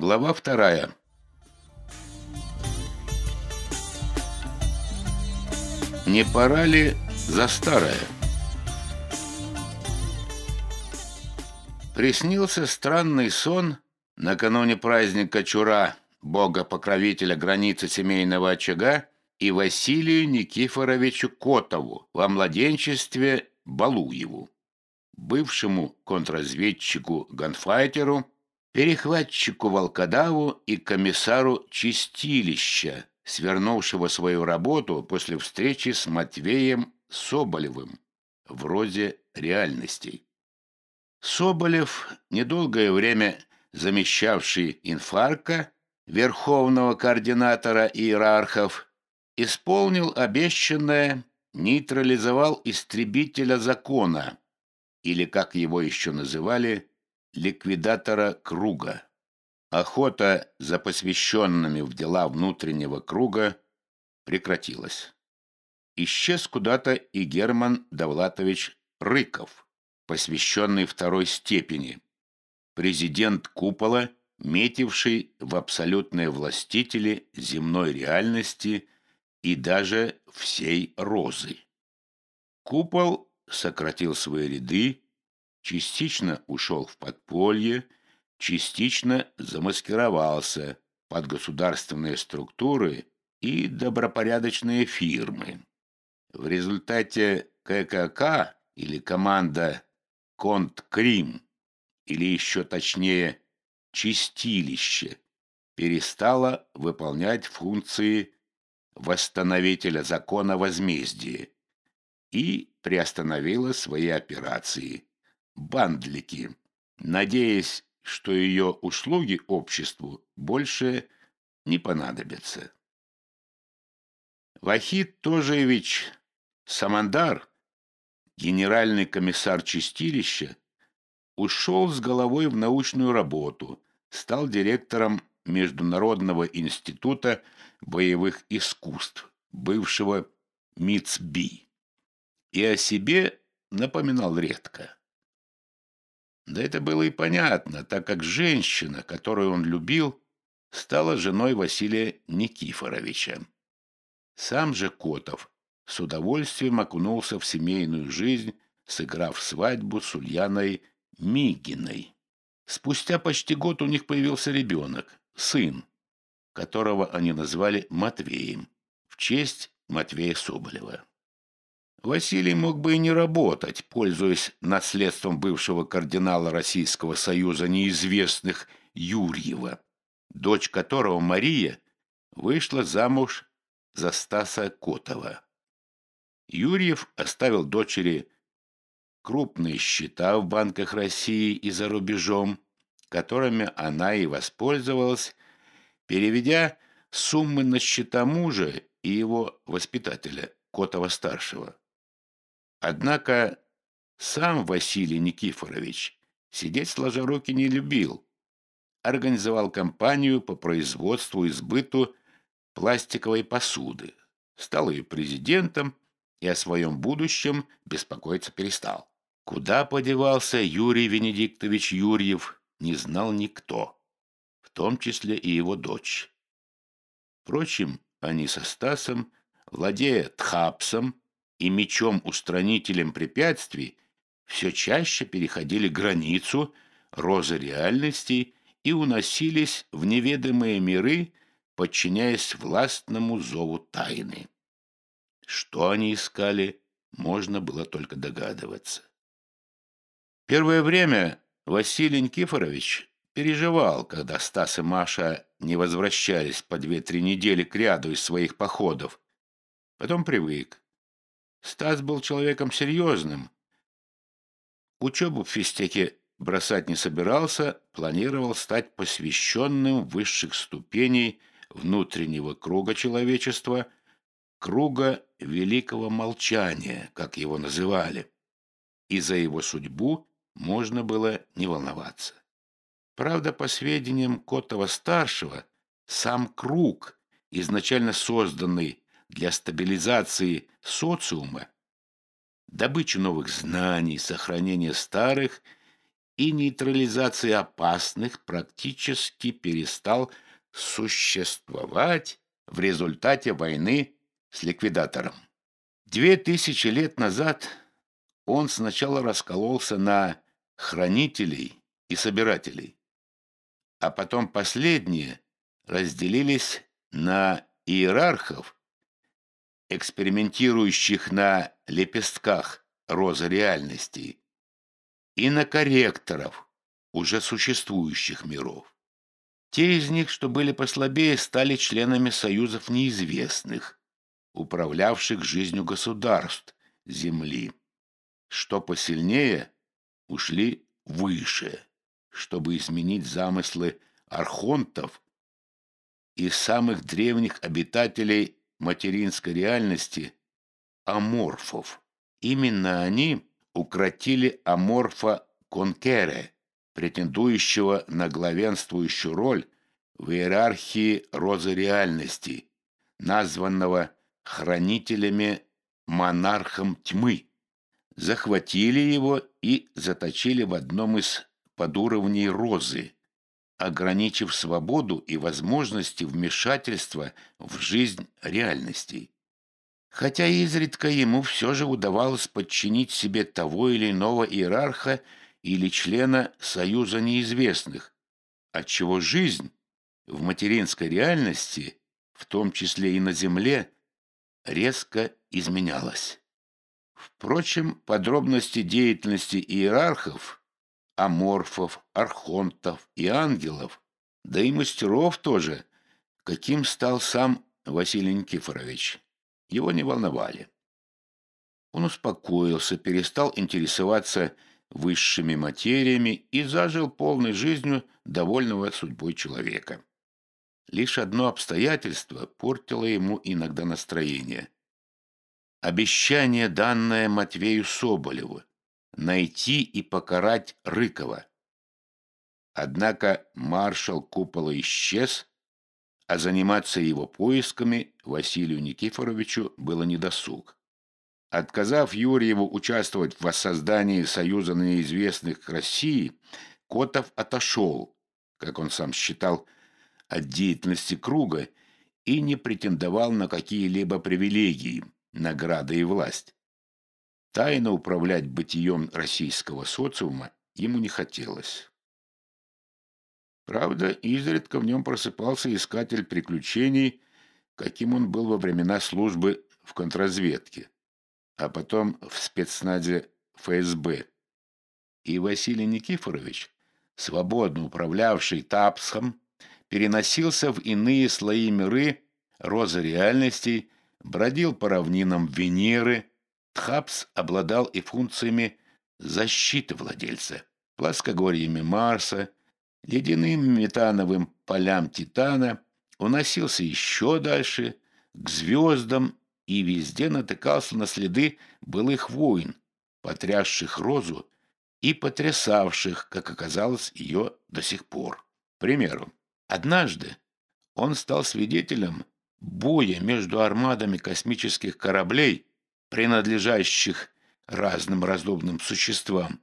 Глава вторая. Не пора ли за старое? Приснился странный сон накануне праздника Чура, бога-покровителя границы семейного очага, и Василию Никифоровичу Котову во младенчестве Балуеву, бывшему контрразведчику-ганфайтеру, перехватчику Волкодаву и комиссару Чистилища, свернувшего свою работу после встречи с Матвеем Соболевым в роде реальностей. Соболев, недолгое время замещавший инфарка, верховного координатора иерархов, исполнил обещанное, нейтрализовал истребителя закона, или, как его еще называли, ликвидатора круга. Охота за посвященными в дела внутреннего круга прекратилась. Исчез куда-то и Герман Давлатович Рыков, посвященный второй степени, президент купола, метивший в абсолютные властители земной реальности и даже всей розы. Купол сократил свои ряды, частично ушел в подполье, частично замаскировался под государственные структуры и добропорядочные фирмы. В результате ККК или команда Конт-Крим, или еще точнее Чистилище, перестала выполнять функции восстановителя закона возмездия и приостановила свои операции. Бандлики, надеясь, что ее услуги обществу больше не понадобятся. Вахид Тожевич Самандар, генеральный комиссар чистилища, ушел с головой в научную работу, стал директором Международного института боевых искусств, бывшего МИЦБИ, и о себе напоминал редко. Да это было и понятно, так как женщина, которую он любил, стала женой Василия Никифоровича. Сам же Котов с удовольствием окунулся в семейную жизнь, сыграв свадьбу с Ульяной Мигиной. Спустя почти год у них появился ребенок, сын, которого они назвали Матвеем, в честь Матвея Соболева. Василий мог бы и не работать, пользуясь наследством бывшего кардинала Российского Союза неизвестных Юрьева, дочь которого Мария вышла замуж за Стаса Котова. Юрьев оставил дочери крупные счета в банках России и за рубежом, которыми она и воспользовалась, переведя суммы на счета мужа и его воспитателя, Котова-старшего. Однако сам Василий Никифорович сидеть сложа руки не любил. Организовал компанию по производству и сбыту пластиковой посуды, стал ее президентом и о своем будущем беспокоиться перестал. Куда подевался Юрий Венедиктович Юрьев, не знал никто, в том числе и его дочь. Впрочем, они со Стасом, владея тхапсом и мечом-устранителем препятствий, все чаще переходили границу розы реальностей и уносились в неведомые миры, подчиняясь властному зову тайны. Что они искали, можно было только догадываться. Первое время Василий Никифорович переживал, когда Стас и Маша не возвращались по две-три недели к ряду из своих походов. Потом привык. Стас был человеком серьезным. Учебу в физтеке бросать не собирался, планировал стать посвященным высших ступеней внутреннего круга человечества, круга великого молчания, как его называли. И за его судьбу можно было не волноваться. Правда, по сведениям Котова-старшего, сам круг, изначально созданный для стабилизации социума, добычи новых знаний, сохранения старых, и нейтрализации опасных практически перестал существовать в результате войны с ликвидатором. Две тысячи лет назад он сначала раскололся на хранителей и собирателей, а потом последние разделились на иерархов, экспериментирующих на лепестках розы реальностей, и на корректоров уже существующих миров. Те из них, что были послабее, стали членами союзов неизвестных, управлявших жизнью государств Земли. Что посильнее, ушли выше, чтобы изменить замыслы архонтов и самых древних обитателей материнской реальности – аморфов. Именно они укротили аморфа Конкере, претендующего на главенствующую роль в иерархии розы реальности, названного хранителями монархом тьмы. Захватили его и заточили в одном из подуровней розы, ограничив свободу и возможности вмешательства в жизнь реальностей. Хотя изредка ему все же удавалось подчинить себе того или иного иерарха или члена Союза неизвестных, отчего жизнь в материнской реальности, в том числе и на Земле, резко изменялась. Впрочем, подробности деятельности иерархов, аморфов, архонтов и ангелов, да и мастеров тоже, каким стал сам Василий Никифорович, его не волновали. Он успокоился, перестал интересоваться высшими материями и зажил полной жизнью довольного судьбой человека. Лишь одно обстоятельство портило ему иногда настроение. Обещание, данное Матвею Соболеву, найти и покарать Рыкова. Однако маршал Купола исчез, а заниматься его поисками Василию Никифоровичу было недосуг. Отказав Юрьеву участвовать в воссоздании Союза неизвестных России, Котов отошел, как он сам считал, от деятельности круга и не претендовал на какие-либо привилегии, награды и власть. Тайно управлять бытием российского социума ему не хотелось. Правда, изредка в нем просыпался искатель приключений, каким он был во времена службы в контрразведке а потом в спецназе ФСБ. И Василий Никифорович, свободно управлявший ТАПСом, переносился в иные слои миры розы реальностей, бродил по равнинам Венеры. ТХАПС обладал и функциями защиты владельца, плоскогорьями Марса, ледяным метановым полям Титана, уносился еще дальше, к звездам и везде натыкался на следы былых войн, потрясших Розу и потрясавших, как оказалось, ее до сих пор. К примеру, однажды он стал свидетелем боя между армадами космических кораблей, принадлежащих разным раздобным существам,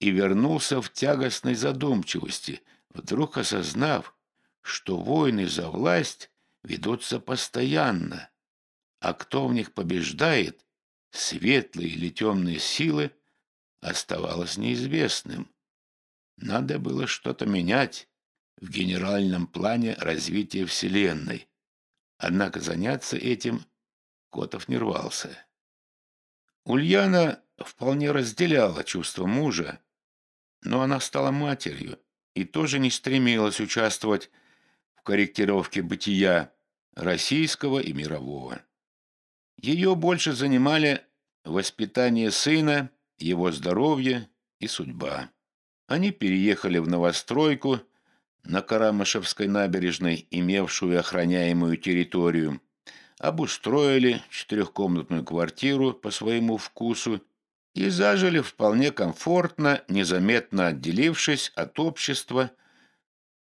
и вернулся в тягостной задумчивости, вдруг осознав, что войны за власть ведутся постоянно, а кто в них побеждает, светлые или темные силы, оставалось неизвестным. Надо было что-то менять в генеральном плане развития Вселенной. Однако заняться этим Котов не рвался. Ульяна вполне разделяла чувства мужа, но она стала матерью и тоже не стремилась участвовать в корректировке бытия российского и мирового. Ее больше занимали воспитание сына, его здоровье и судьба. Они переехали в новостройку на Карамышевской набережной, имевшую охраняемую территорию, обустроили четырехкомнатную квартиру по своему вкусу и зажили вполне комфортно, незаметно отделившись от общества,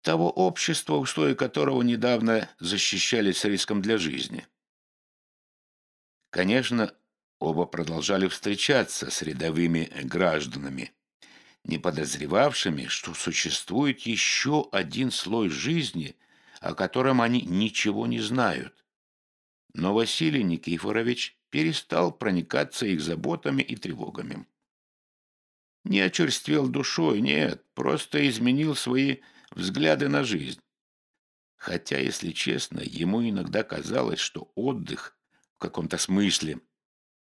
того общества, устои которого недавно защищались риском для жизни. Конечно, оба продолжали встречаться с рядовыми гражданами. не подозревавшими, что существует еще один слой жизни, о котором они ничего не знают. Но Василий Никифорович перестал проникаться их заботами и тревогами. Не очерствел душой, нет, просто изменил свои взгляды на жизнь. Хотя, если честно, ему иногда казалось, что отдых в каком-то смысле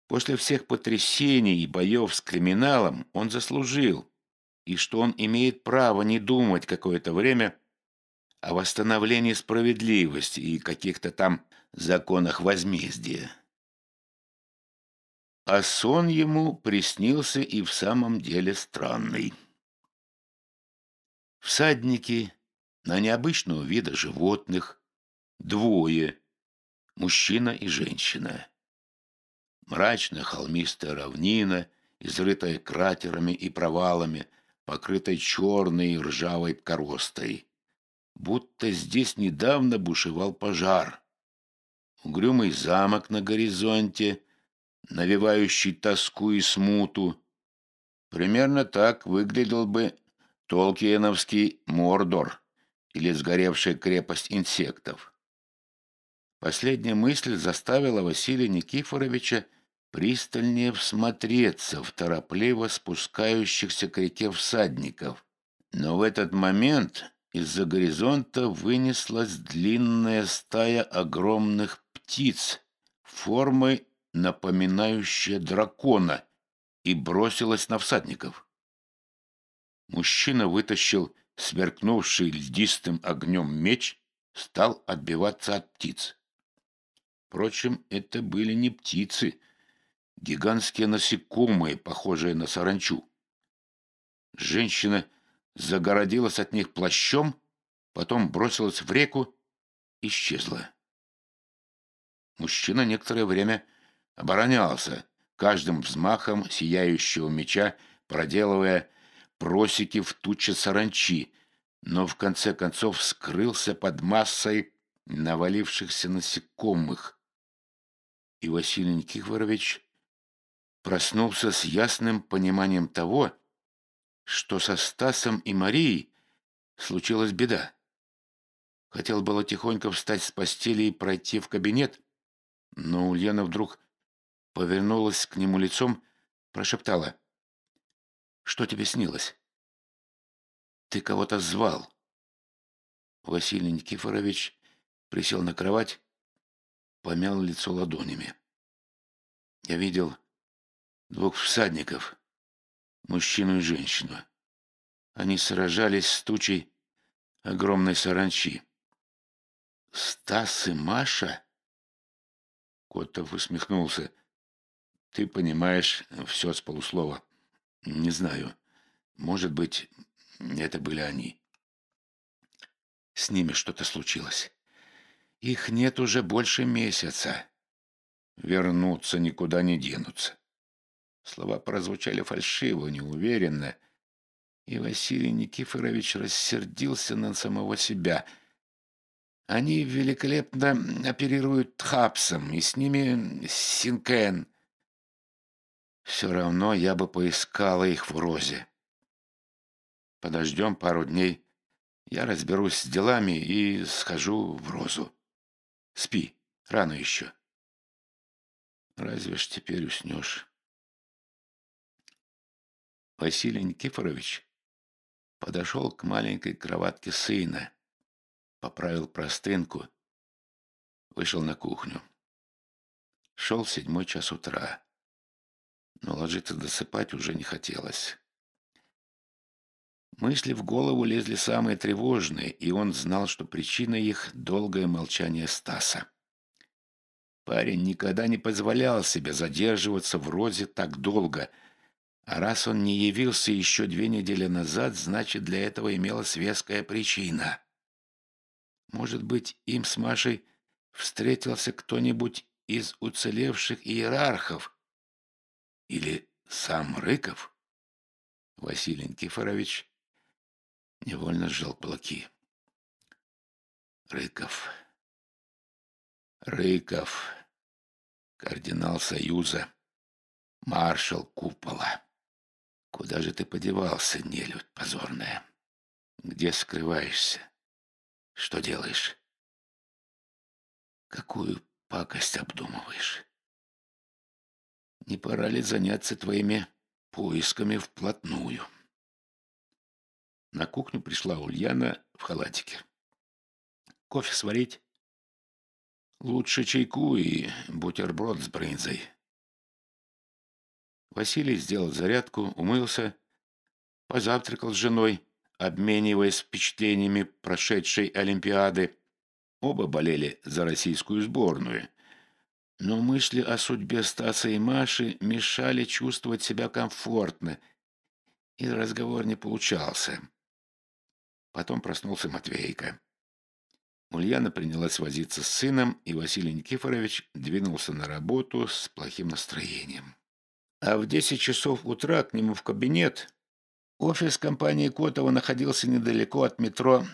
после всех потрясений и боев с криминалом он заслужил, и что он имеет право не думать какое-то время о восстановлении справедливости и каких-то там законах возмездия. А сон ему приснился и в самом деле странный. Всадники на необычного вида животных, двое, мужчина и женщина. Мрачная холмистая равнина, изрытая кратерами и провалами, покрытая черной ржавой коростой. Будто здесь недавно бушевал пожар. Угрюмый замок на горизонте, навевающий тоску и смуту. Примерно так выглядел бы Толкиеновский Мордор или сгоревшая крепость инсектов. Последняя мысль заставила Василия Никифоровича пристальнее всмотреться в торопливо спускающихся к реке всадников. Но в этот момент из-за горизонта вынеслась длинная стая огромных птиц, формой напоминающая дракона, и бросилась на всадников. Мужчина вытащил сверкнувший льдистым огнем меч, стал отбиваться от птиц. Впрочем, это были не птицы, гигантские насекомые, похожие на саранчу. Женщина загородилась от них плащом, потом бросилась в реку, исчезла. Мужчина некоторое время оборонялся, каждым взмахом сияющего меча проделывая просеки в туче саранчи, но в конце концов скрылся под массой навалившихся насекомых. И Василий Никифорович проснулся с ясным пониманием того, что со Стасом и Марией случилась беда. Хотел было тихонько встать с постели и пройти в кабинет, но Ульяна вдруг повернулась к нему лицом, прошептала — что тебе снилось? Ты кого-то звал. Василий Никифорович присел на кровать, помял лицо ладонями. Я видел двух всадников, мужчину и женщину. Они сражались с тучей огромной саранчи. «Стас и Маша?» Котов усмехнулся. «Ты понимаешь все с полуслова». Не знаю. Может быть, это были они. С ними что-то случилось. Их нет уже больше месяца. Вернуться никуда не денутся. Слова прозвучали фальшиво, неуверенно, и Василий Никифорович рассердился на самого себя. Они великолепно оперируют Тхапсом, и с ними Синкен. Все равно я бы поискала их в розе. Подождем пару дней. Я разберусь с делами и схожу в розу. Спи, рано еще. Разве ж теперь уснешь? Василий Никифорович подошел к маленькой кроватке сына, поправил простынку, вышел на кухню. Шел седьмой час утра но ложиться досыпать уже не хотелось. Мысли в голову лезли самые тревожные, и он знал, что причиной их — долгое молчание Стаса. Парень никогда не позволял себе задерживаться в Розе так долго, а раз он не явился еще две недели назад, значит, для этого имелась веская причина. Может быть, им с Машей встретился кто-нибудь из уцелевших иерархов, или сам Рыков? Василий Никифорович невольно сжал кулаки. Рыков. Рыков. Кардинал Союза. Маршал Купола. Куда же ты подевался, нелюдь позорная? Где скрываешься? Что делаешь? Какую пакость обдумываешь? Не пора ли заняться твоими поисками вплотную? На кухню пришла Ульяна в халатике. Кофе сварить? Лучше чайку и бутерброд с брынзой. Василий сделал зарядку, умылся, позавтракал с женой, обмениваясь впечатлениями прошедшей Олимпиады. Оба болели за российскую сборную. Но мысли о судьбе Стаса и Маши мешали чувствовать себя комфортно, и разговор не получался. Потом проснулся Матвейка. Ульяна принялась возиться с сыном, и Василий Никифорович двинулся на работу с плохим настроением. А в десять часов утра к нему в кабинет офис компании Котова находился недалеко от метро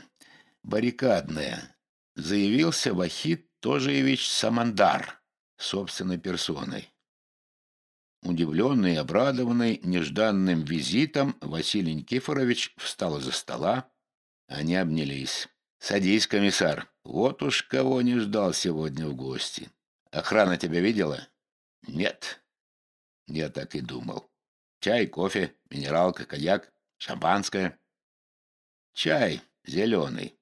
«Баррикадная». Заявился Вахид Тожиевич Самандар собственной персоной. Удивленный и обрадованный нежданным визитом, Василий Никифорович встал из-за стола. Они обнялись. «Садись, комиссар. Вот уж кого не ждал сегодня в гости. Охрана тебя видела?» «Нет». Я так и думал. Чай, кофе, минералка, коньяк, шампанское. Чай зеленый.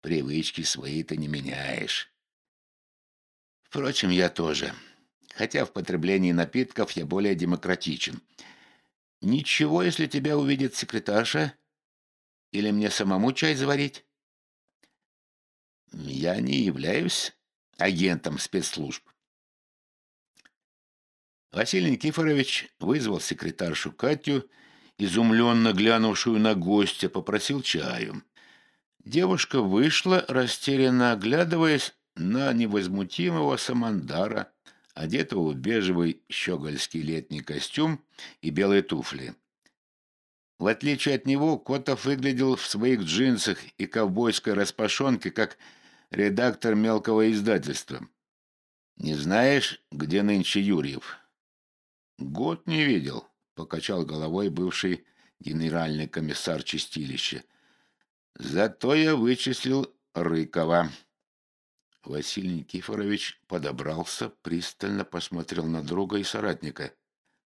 Привычки свои ты не меняешь. Впрочем, я тоже. Хотя в потреблении напитков я более демократичен. Ничего, если тебя увидит секретарша? Или мне самому чай заварить? Я не являюсь агентом спецслужб. Василий Никифорович вызвал секретаршу Катю, изумленно глянувшую на гостя, попросил чаю. Девушка вышла, растерянно оглядываясь на невозмутимого Самандара, одетого в бежевый щегольский летний костюм и белые туфли. В отличие от него, Котов выглядел в своих джинсах и ковбойской распашонке, как редактор мелкого издательства. «Не знаешь, где нынче Юрьев?» «Год не видел», — покачал головой бывший генеральный комиссар чистилища. «Зато я вычислил Рыкова». Василий Никифорович подобрался, пристально посмотрел на друга и соратника.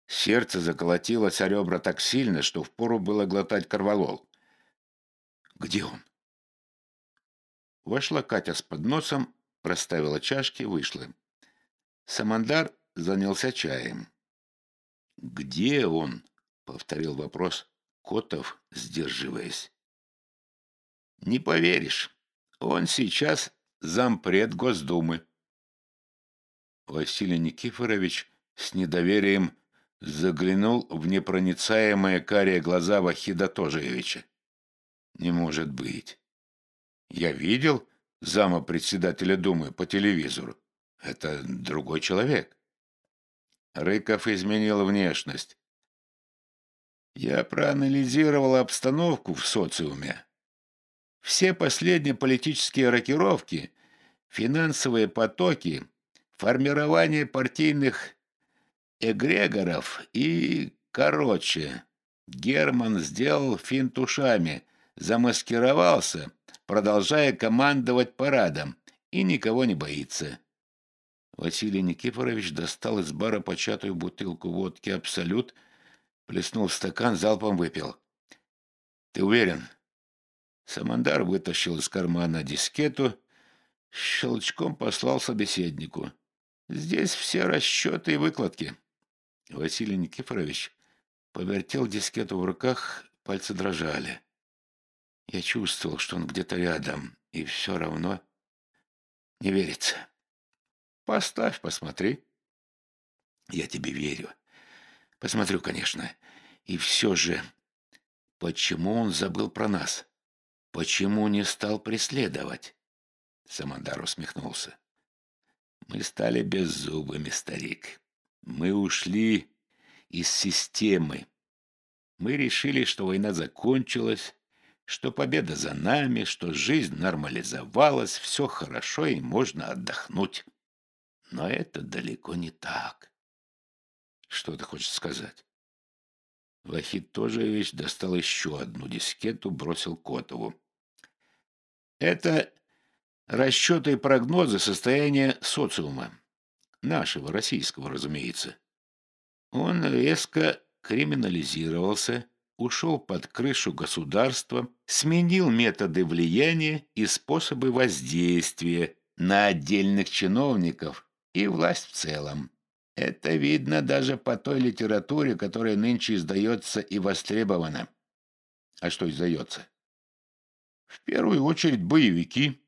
Сердце заколотилось о ребра так сильно, что впору было глотать корвалол. «Где он?» Вошла Катя с подносом, проставила чашки, вышла. Самандар занялся чаем. «Где он?» — повторил вопрос Котов, сдерживаясь. «Не поверишь, он сейчас зампред Госдумы. Василий Никифорович с недоверием заглянул в непроницаемые карие глаза Вахида Тожевича. «Не может быть. Я видел зама председателя Думы по телевизору. Это другой человек». Рыков изменил внешность. Я проанализировал обстановку в социуме. Все последние политические рокировки, финансовые потоки, формирование партийных эгрегоров и, короче, Герман сделал финт ушами, замаскировался, продолжая командовать парадом, и никого не боится. Василий Никифорович достал из бара початую бутылку водки «Абсолют», плеснул в стакан, залпом выпил. «Ты уверен?» Самандар вытащил из кармана дискету, щелчком послал собеседнику. «Здесь все расчеты и выкладки». Василий Никифорович повертел дискету в руках, пальцы дрожали. Я чувствовал, что он где-то рядом, и все равно не верится. «Поставь, посмотри». «Я тебе верю. Посмотрю, конечно. И все же, почему он забыл про нас?» Почему не стал преследовать? Самандар усмехнулся. Мы стали беззубыми, старик. Мы ушли из системы. Мы решили, что война закончилась, что победа за нами, что жизнь нормализовалась, все хорошо и можно отдохнуть. Но это далеко не так. Что ты хочешь сказать? Вахид Тожевич достал еще одну дискету, бросил Котову. Это расчеты и прогнозы состояния социума. Нашего, российского, разумеется. Он резко криминализировался, ушел под крышу государства, сменил методы влияния и способы воздействия на отдельных чиновников и власть в целом. Это видно даже по той литературе, которая нынче издается и востребована. А что издается? В первую очередь боевики,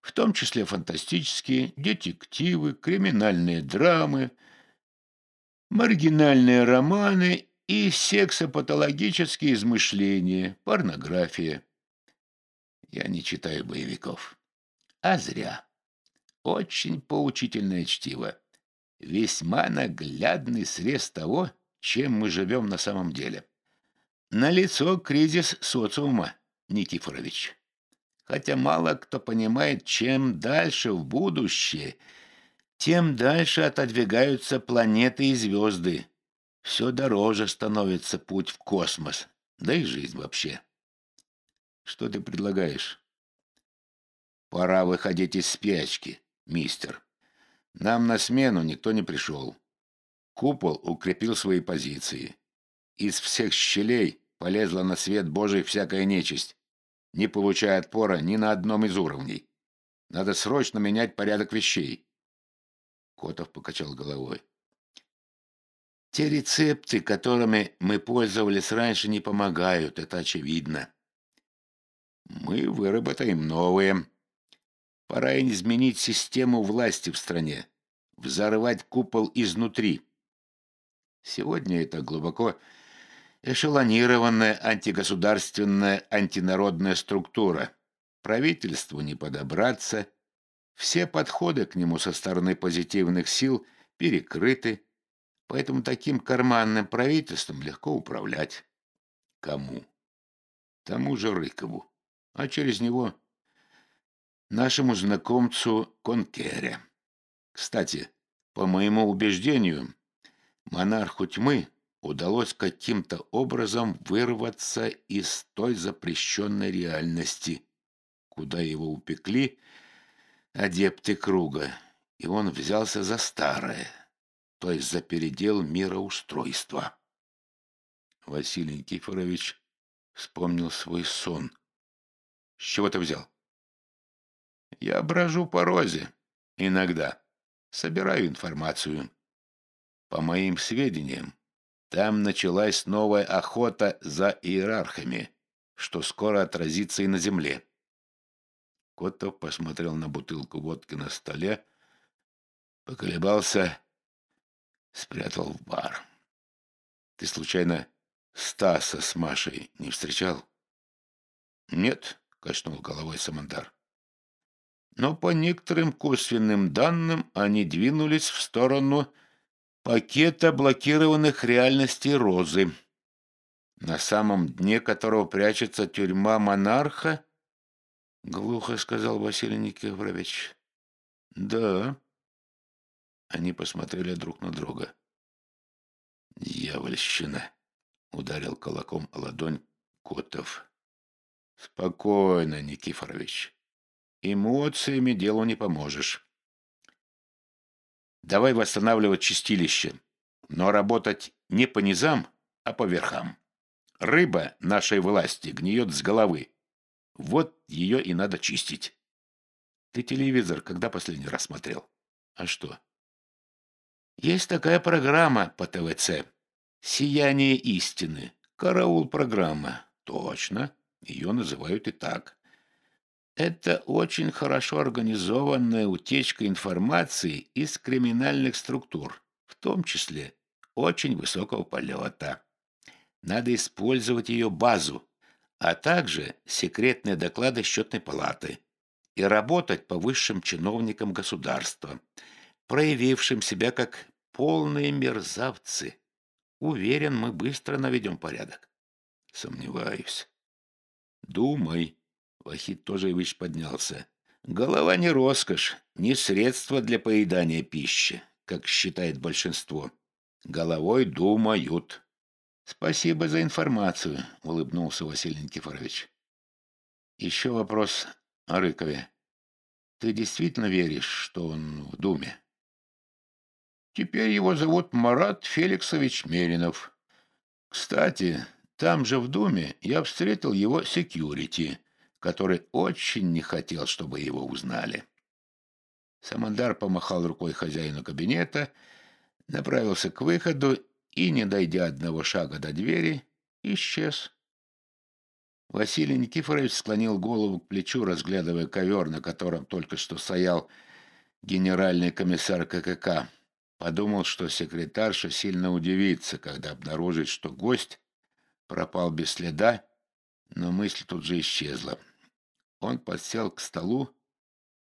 в том числе фантастические, детективы, криминальные драмы, маргинальные романы и сексопатологические измышления, порнография. Я не читаю боевиков. А зря. Очень поучительное чтиво весьма наглядный срез того, чем мы живем на самом деле. Налицо кризис социума, Никифорович. Хотя мало кто понимает, чем дальше в будущее, тем дальше отодвигаются планеты и звезды. Все дороже становится путь в космос, да и жизнь вообще. Что ты предлагаешь? Пора выходить из спячки, мистер. Нам на смену никто не пришел. Купол укрепил свои позиции. Из всех щелей полезла на свет Божий всякая нечисть, не получая отпора ни на одном из уровней. Надо срочно менять порядок вещей. Котов покачал головой. Те рецепты, которыми мы пользовались раньше, не помогают, это очевидно. Мы выработаем новые, Пора изменить систему власти в стране, взорвать купол изнутри. Сегодня это глубоко эшелонированная антигосударственная антинародная структура. Правительству не подобраться, все подходы к нему со стороны позитивных сил перекрыты, поэтому таким карманным правительством легко управлять. Кому? Тому же Рыкову, а через него нашему знакомцу Конкере. Кстати, по моему убеждению, монарху тьмы удалось каким-то образом вырваться из той запрещенной реальности, куда его упекли адепты круга, и он взялся за старое, то есть за передел мироустройства. Василий Никифорович вспомнил свой сон. С чего ты взял? Я брожу по розе. Иногда. Собираю информацию. По моим сведениям, там началась новая охота за иерархами, что скоро отразится и на земле. Котов посмотрел на бутылку водки на столе, поколебался, спрятал в бар. Ты случайно Стаса с Машей не встречал? Нет, качнул головой Самандар но по некоторым косвенным данным они двинулись в сторону пакета блокированных реальностей Розы, на самом дне которого прячется тюрьма монарха, — глухо сказал Василий Никифорович. — Да. Они посмотрели друг на друга. — Дьявольщина! — ударил кулаком о ладонь Котов. — Спокойно, Никифорович. Эмоциями делу не поможешь. Давай восстанавливать чистилище, но работать не по низам, а по верхам. Рыба нашей власти гниет с головы. Вот ее и надо чистить. Ты телевизор когда последний раз смотрел? А что? Есть такая программа по ТВЦ. «Сияние истины». Караул программа. Точно. Ее называют и так. Это очень хорошо организованная утечка информации из криминальных структур, в том числе очень высокого полета. Надо использовать ее базу, а также секретные доклады счетной палаты и работать по высшим чиновникам государства, проявившим себя как полные мерзавцы. Уверен, мы быстро наведем порядок. Сомневаюсь. Думай. Вахид Тожевич поднялся. Голова не роскошь, не средство для поедания пищи, как считает большинство. Головой думают. Спасибо за информацию, улыбнулся Василий Никифорович. Еще вопрос о Рыкове. Ты действительно веришь, что он в Думе? Теперь его зовут Марат Феликсович Меринов. Кстати, там же в Думе я встретил его секьюрити, который очень не хотел, чтобы его узнали. Самандар помахал рукой хозяину кабинета, направился к выходу и, не дойдя одного шага до двери, исчез. Василий Никифорович склонил голову к плечу, разглядывая ковер, на котором только что стоял генеральный комиссар ККК. Подумал, что секретарша сильно удивится, когда обнаружит, что гость пропал без следа, но мысль тут же исчезла. Он подсел к столу,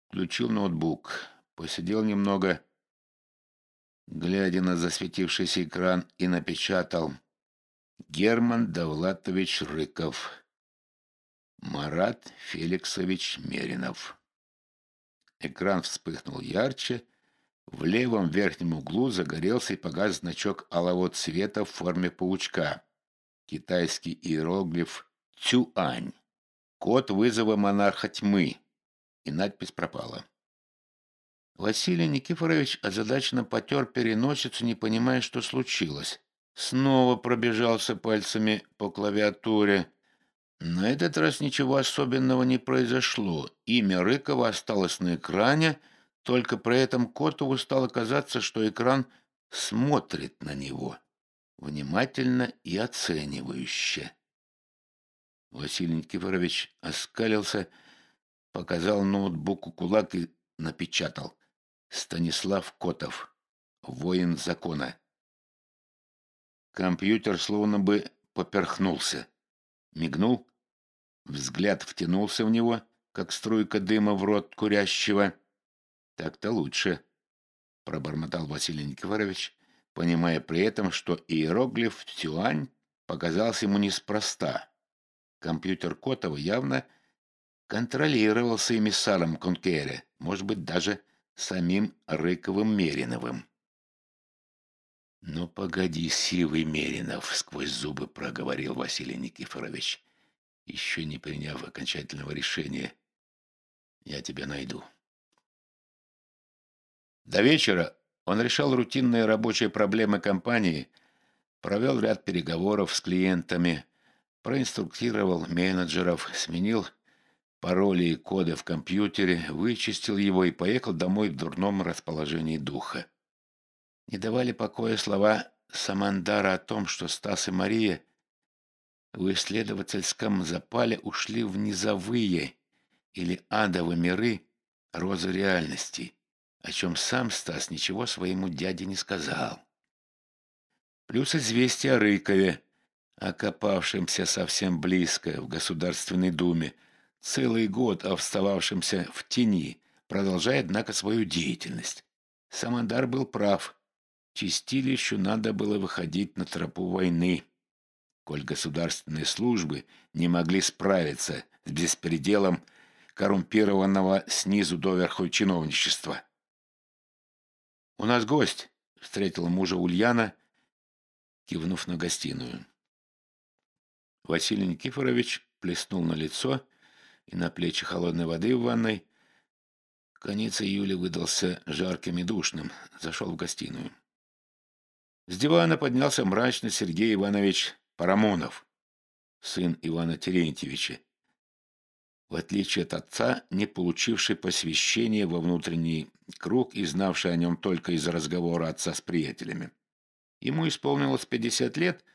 включил ноутбук, посидел немного, глядя на засветившийся экран, и напечатал «Герман Давлатович Рыков». Марат Феликсович Меринов. Экран вспыхнул ярче. В левом верхнем углу загорелся и погас значок алого цвета в форме паучка. Китайский иероглиф «Цюань». Код вызова монарха тьмы. И надпись пропала. Василий Никифорович озадаченно потер переносицу, не понимая, что случилось. Снова пробежался пальцами по клавиатуре. На этот раз ничего особенного не произошло. Имя Рыкова осталось на экране, только при этом Котову стало казаться, что экран смотрит на него внимательно и оценивающе. Василий Никифорович оскалился, показал ноутбуку кулак и напечатал. Станислав Котов, воин закона. Компьютер словно бы поперхнулся. Мигнул, Взгляд втянулся в него, как струйка дыма в рот курящего. «Так-то лучше», — пробормотал Василий Никифорович, понимая при этом, что иероглиф «Тюань» показался ему неспроста. Компьютер Котова явно контролировался эмиссаром Конкере, может быть, даже самим Рыковым Мериновым. «Ну, погоди, сивый Меринов!» — сквозь зубы проговорил Василий Никифорович еще не приняв окончательного решения. Я тебя найду. До вечера он решал рутинные рабочие проблемы компании, провел ряд переговоров с клиентами, проинструктировал менеджеров, сменил пароли и коды в компьютере, вычистил его и поехал домой в дурном расположении духа. Не давали покоя слова Самандара о том, что Стас и Мария в исследовательском запале ушли в низовые или адовые миры розы реальности, о чем сам Стас ничего своему дяде не сказал. Плюс известие о Рыкове, окопавшемся совсем близко в Государственной Думе, целый год остававшемся в тени, продолжая, однако, свою деятельность. Самодар был прав. Чистилищу надо было выходить на тропу войны коль государственные службы не могли справиться с беспределом коррумпированного снизу доверху чиновничества. «У нас гость», — встретила мужа Ульяна, кивнув на гостиную. Василий Никифорович плеснул на лицо и на плечи холодной воды в ванной. Конец июля выдался жарким и душным. Зашел в гостиную. С дивана поднялся мрачный Сергей Иванович Парамонов, сын Ивана Терентьевича, в отличие от отца, не получивший посвящения во внутренний круг и знавший о нем только из разговора отца с приятелями. Ему исполнилось 50 лет,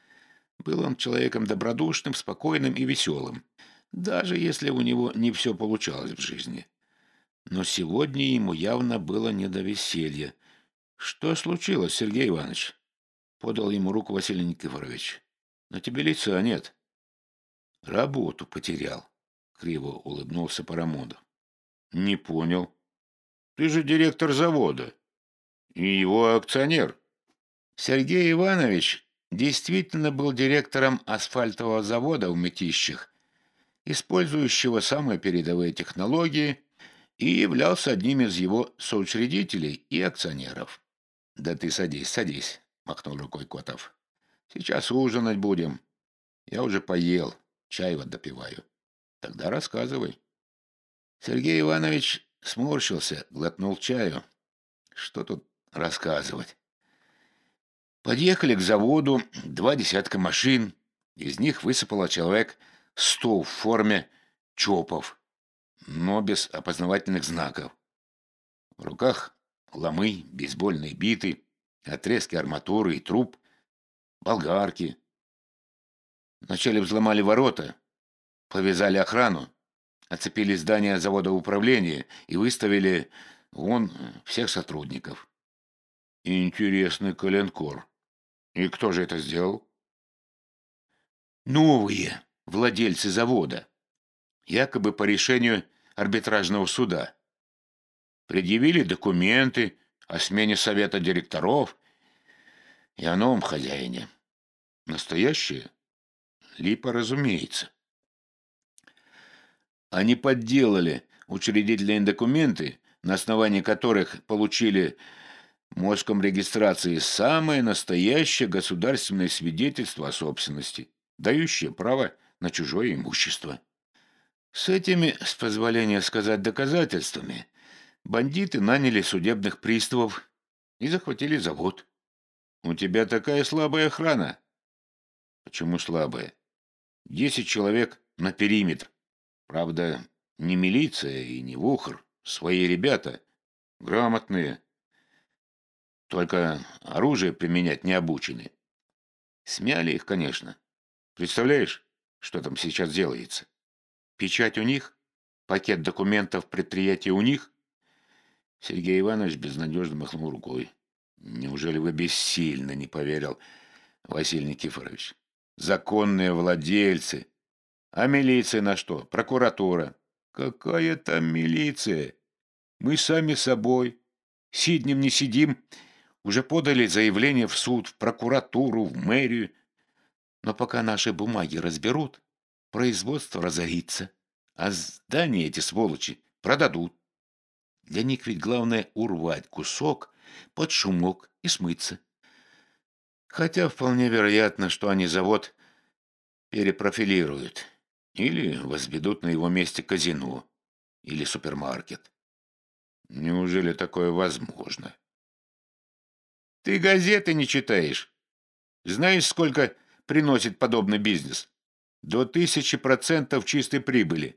был он человеком добродушным, спокойным и веселым, даже если у него не все получалось в жизни. Но сегодня ему явно было не до веселья. «Что случилось, Сергей Иванович?» — подал ему руку Василий Никифорович. На тебе лица нет. Работу потерял, криво улыбнулся Парамонов. Не понял. Ты же директор завода и его акционер. Сергей Иванович действительно был директором асфальтового завода в Мытищах, использующего самые передовые технологии, и являлся одним из его соучредителей и акционеров. «Да ты садись, садись», — махнул рукой Котов. Сейчас ужинать будем. Я уже поел, чай вот допиваю. Тогда рассказывай. Сергей Иванович сморщился, глотнул чаю. Что тут рассказывать? Подъехали к заводу два десятка машин. Из них высыпало человек сто в форме чопов, но без опознавательных знаков. В руках ломы, бейсбольные биты, отрезки арматуры и труб, болгарки. Вначале взломали ворота, повязали охрану, оцепили здание завода управления и выставили вон всех сотрудников. Интересный коленкор. И кто же это сделал? Новые владельцы завода. Якобы по решению арбитражного суда. Предъявили документы о смене совета директоров и о новом хозяине. Настоящие? Липа, разумеется. Они подделали учредительные документы, на основании которых получили мозгом регистрации самое настоящее государственное свидетельство о собственности, дающее право на чужое имущество. С этими, с позволения сказать, доказательствами, бандиты наняли судебных приставов и захватили завод. У тебя такая слабая охрана. Почему слабая? Десять человек на периметр. Правда, не милиция и не вухр, свои ребята, грамотные. Только оружие применять не обучены. Смяли их, конечно. Представляешь, что там сейчас делается? Печать у них? Пакет документов предприятия у них? Сергей Иванович безнадежно махнул рукой. Неужели вы бессильно не поверил, Василий Никифорович? Законные владельцы. А милиция на что? Прокуратура. Какая там милиция? Мы сами собой. Сиднем не сидим. Уже подали заявление в суд, в прокуратуру, в мэрию. Но пока наши бумаги разберут, производство разорится. А здания эти сволочи продадут. Для них ведь главное урвать кусок под шумок и смыться. Хотя вполне вероятно, что они завод перепрофилируют или возведут на его месте казино или супермаркет. Неужели такое возможно? Ты газеты не читаешь. Знаешь, сколько приносит подобный бизнес? До тысячи процентов чистой прибыли.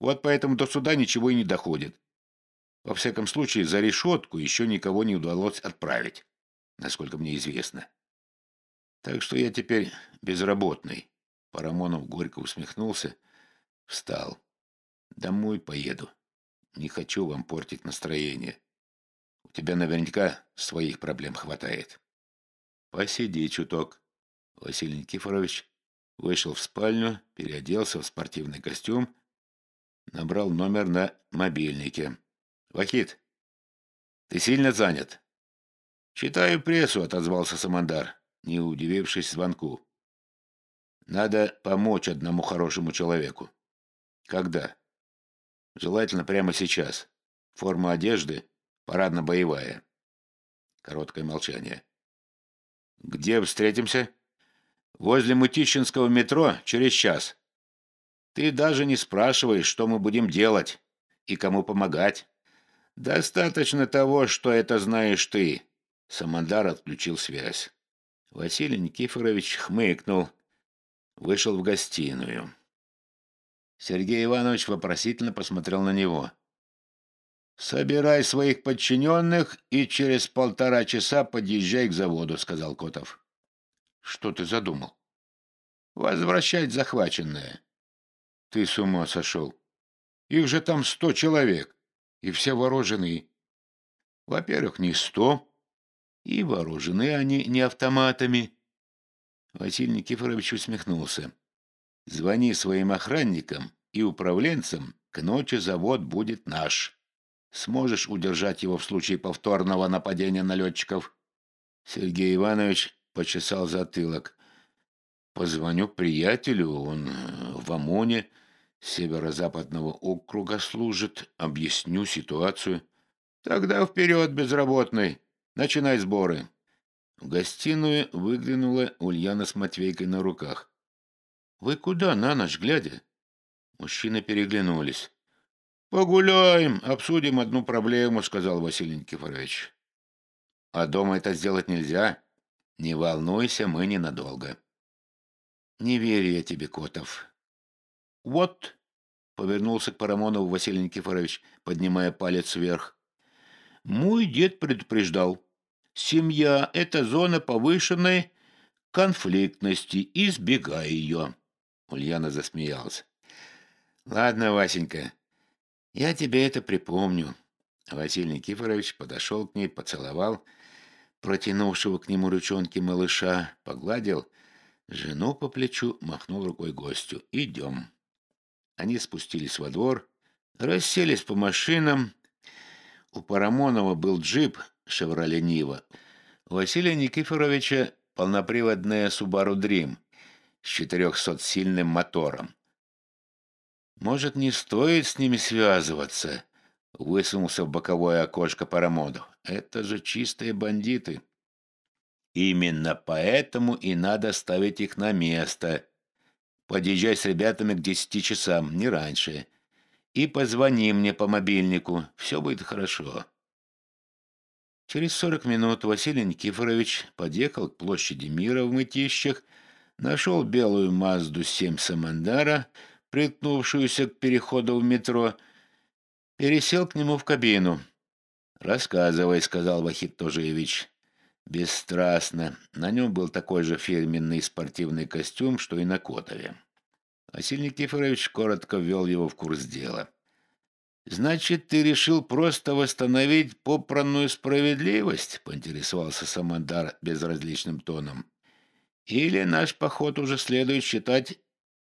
Вот поэтому до суда ничего и не доходит. Во всяком случае, за решетку еще никого не удалось отправить, насколько мне известно. Так что я теперь безработный. Парамонов горько усмехнулся, встал. Домой поеду. Не хочу вам портить настроение. У тебя наверняка своих проблем хватает. Посиди чуток. Василий Никифорович вышел в спальню, переоделся в спортивный костюм, набрал номер на мобильнике. «Вахид, ты сильно занят?» «Читаю прессу», — отозвался Самандар, не удивившись звонку. «Надо помочь одному хорошему человеку». «Когда?» «Желательно прямо сейчас. Форма одежды парадно-боевая». Короткое молчание. «Где встретимся?» «Возле Мутищинского метро через час. Ты даже не спрашиваешь, что мы будем делать и кому помогать». «Достаточно того, что это знаешь ты». Самандар отключил связь. Василий Никифорович хмыкнул, вышел в гостиную. Сергей Иванович вопросительно посмотрел на него. «Собирай своих подчиненных и через полтора часа подъезжай к заводу», — сказал Котов. «Что ты задумал?» «Возвращать захваченное». «Ты с ума сошел. Их же там сто человек и все вооружены. Во-первых, не сто, и вооружены они не автоматами. Василий Никифорович усмехнулся. Звони своим охранникам и управленцам, к ночи завод будет наш. Сможешь удержать его в случае повторного нападения налетчиков? Сергей Иванович почесал затылок. Позвоню приятелю, он в ОМОНе, северо-западного округа служит, объясню ситуацию. Тогда вперед, безработный, начинай сборы. В гостиную выглянула Ульяна с Матвейкой на руках. «Вы куда на ночь глядя?» Мужчины переглянулись. «Погуляем, обсудим одну проблему», — сказал Василий Никифорович. «А дома это сделать нельзя. Не волнуйся, мы ненадолго». «Не верю я тебе, Котов». «Вот», — повернулся к Парамонову Василий Никифорович, поднимая палец вверх. «Мой дед предупреждал. Семья — это зона повышенной конфликтности. Избегай ее». Ульяна засмеялась. «Ладно, Васенька, я тебе это припомню». Василий Никифорович подошел к ней, поцеловал протянувшего к нему ручонки малыша, погладил жену по плечу, махнул рукой гостю. «Идем». Они спустились во двор, расселись по машинам. У Парамонова был джип «Шевроле Нива». У Василия Никифоровича полноприводная «Субару Дрим» с 400-сильным мотором. «Может, не стоит с ними связываться?» — высунулся в боковое окошко Парамонов. «Это же чистые бандиты». «Именно поэтому и надо ставить их на место», Подъезжай с ребятами к десяти часам, не раньше. И позвони мне по мобильнику. Все будет хорошо». Через сорок минут Василий Никифорович подъехал к площади Мира в Мытищах, нашел белую Мазду-7 Самандара, приткнувшуюся к переходу в метро, пересел к нему в кабину. «Рассказывай», — сказал Вахид Тожевич. Бесстрастно. На нем был такой же фирменный спортивный костюм, что и на Котове. Василий Никифорович коротко ввел его в курс дела. «Значит, ты решил просто восстановить попранную справедливость?» — поинтересовался Самандар безразличным тоном. «Или наш поход уже следует считать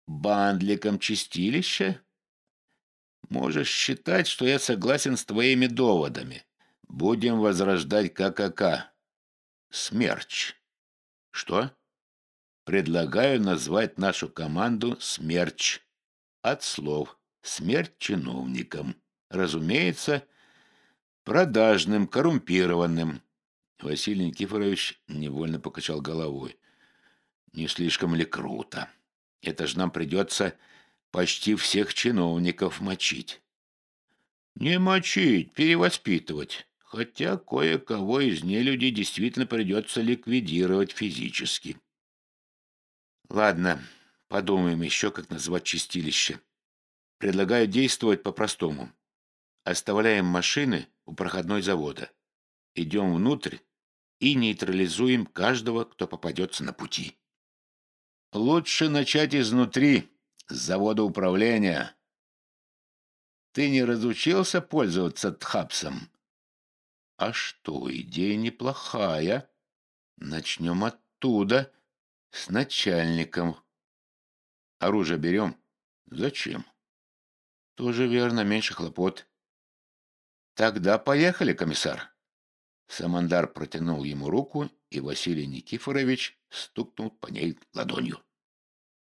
бандликом чистилища?» «Можешь считать, что я согласен с твоими доводами. Будем возрождать ККК. Смерч. Что? Предлагаю назвать нашу команду Смерч. От слов смерть чиновникам. Разумеется, продажным, коррумпированным. Василий Никифорович невольно покачал головой. Не слишком ли круто? Это же нам придется почти всех чиновников мочить. Не мочить, перевоспитывать хотя кое-кого из нелюдей действительно придется ликвидировать физически. Ладно, подумаем еще, как назвать чистилище. Предлагаю действовать по-простому. Оставляем машины у проходной завода. Идем внутрь и нейтрализуем каждого, кто попадется на пути. Лучше начать изнутри, с завода управления. Ты не разучился пользоваться тхапсом? А что, идея неплохая. Начнем оттуда, с начальником. Оружие берем? Зачем? Тоже верно, меньше хлопот. Тогда поехали, комиссар. Самандар протянул ему руку, и Василий Никифорович стукнул по ней ладонью.